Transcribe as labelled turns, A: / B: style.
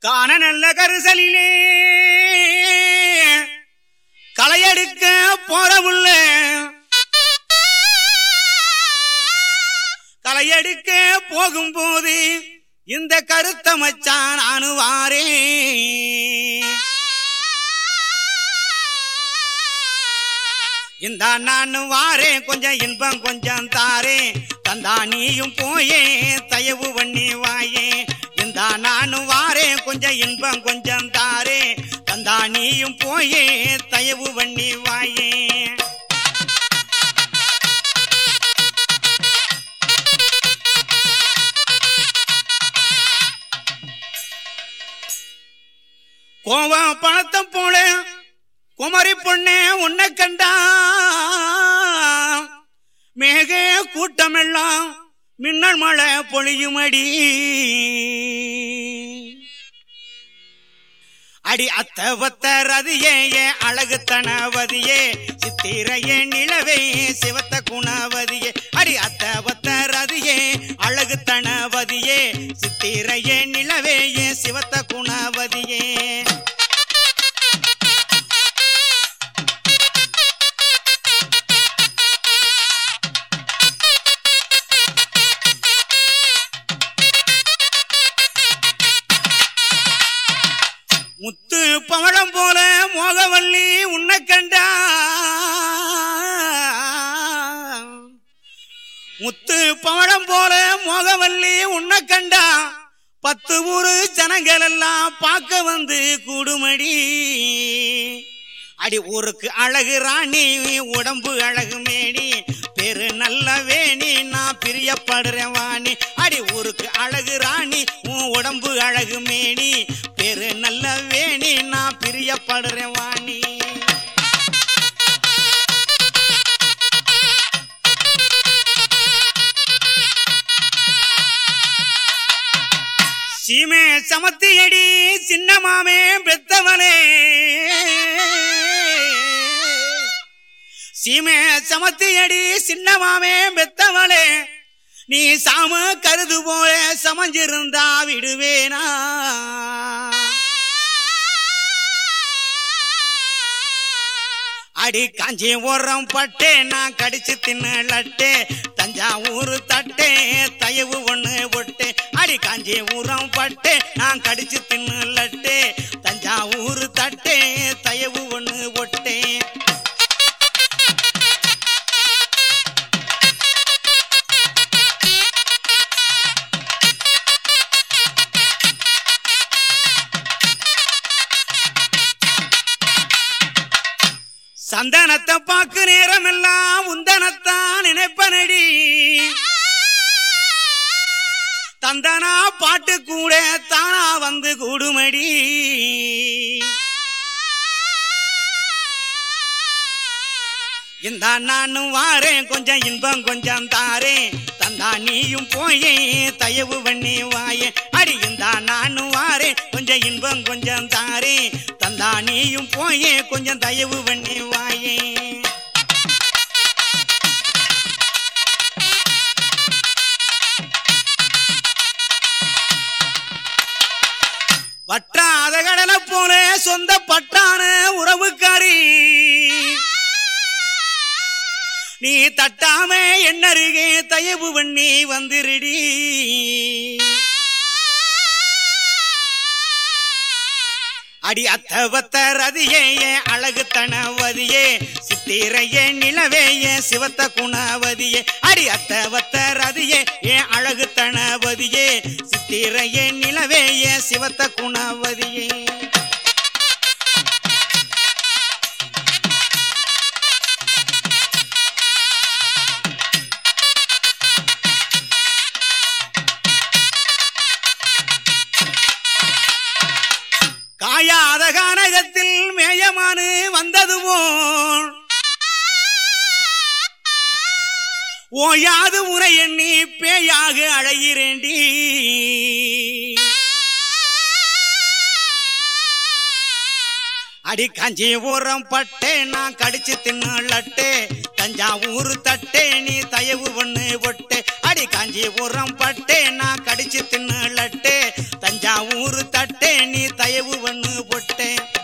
A: காண நல்ல கரிசலிலே. களையெடுக்க போறவுள்ள. களையெடுக்க போகும்போது இந்த கருத்த மச்சான் அணுவாரே. இந்த நான் வாரேன் கொஞ்சம் இன்பம் கொஞ்சம் தாரே. தந்தா நீயும் போயே தயவு பண்ணி வாயே. இந்த நான் வாரே கொஞ்சம் இன்பம் கொஞ்சம் தாரே. தந்தா நீயும் போயே தயவு பண்ணி வாயே. கோவா பணத்தை போல குமரி பொண்ணே உன்னை கண்டா. மேக கூட்டமெல்லாம் மின்னல் மழை பொழியுமடி. அடி அத்த வத்த அழகு தனவதியே. சித்திரையே நிலவே சிவத்த குணவதியே. அடி அத்த வத்த அழகு தனவதியே. சித்திரைய முத்து பவளம் போல மோகவல்லி உன்னை கண்டா முத்து பவளம் போல மோகவல்லி உன்னை கண்டா பத்து ஊரு ஜனங்கள் எல்லாம் பார்க்க வந்து கூடுமடி. அடி ஊருக்கு அழகு ராணி உடம்பு அழகு மேடி பெரு நல்ல வேணி நான் பிரியப்படுறேன் வாணி. அடி ஊருக்கு அழகு ராணி உன் உடம்பு அழகு மேடி பிரியப்படுறேன் வாணி. சீமே சமத்தியடி சின்ன மாமே பெத்தவனே. சீமே சமத்தியடி சின்ன மாமே பெத்தவளே நீ சாம கருது போல சமஞ்சிருந்தா விடுவேனா. அடி காஞ்சி ஓரம் பட்டே நான் கடிச்சு தின்னு லட்டே. தஞ்சாவூர் தட்டே தயவு ஒண்ணு ஒட்டே. அடி காஞ்சி ஊரம் பட்டே நான் கடிச்சு தின்னு லட்டே. தஞ்சாவூர் தட்டே தயவு ஒண்ணு சந்தனத்தை பார்க்க நேரம் எல்லாம் உந்தனத்தான் நினைப்பனடி. தந்தனா பாட்டு கூட தானா வந்து கூடுமடி. இந்த நானும் வாரேன் கொஞ்சம் இன்பம் கொஞ்சம் தாரேன். தந்தா நீயும் போயே தயவு பண்ணி வாயே. அடி இந்த நானும் வாரேன் கொஞ்சம் இன்பம் கொஞ்சம் தாரேன். தந்தா நீயும் போயே கொஞ்சம் தயவு பண்ணி வாயே. வட்டாத கடலை போல சொந்த பட்டான உறவுக்காரி. நீ தட்டாம என்னருகே தயவு பண்ணி வந்துருடி. அடி அத்தவத்தரதியே அழகு தனவதியே சித்திரையே நிலவே சிவத்த குணவதியே. அடி அத்தவத்தரதியே வத்த அழகு தனவதியே சித்திரையே நிலவே சிவத்த குணவதியே. காயாத கானகத்தில் மேயமானு வந்ததுவோ ஓயாது முறை எண்ணி பேயாக அழைகிறேண்டி அடி காஞ்சிபுரம் பட்டே நான் கடிச்சு தின்னலட்டே தஞ்சாவூர் தட்டே நீ தயவு பண்ணு பொட்டே அடி காஞ்சிபுரம் பட்டே நான் கடிச்சு தின்னு லட்டே. தஞ்சாவூர் தட்டே நீ தயவு பண்ணு பொட்டே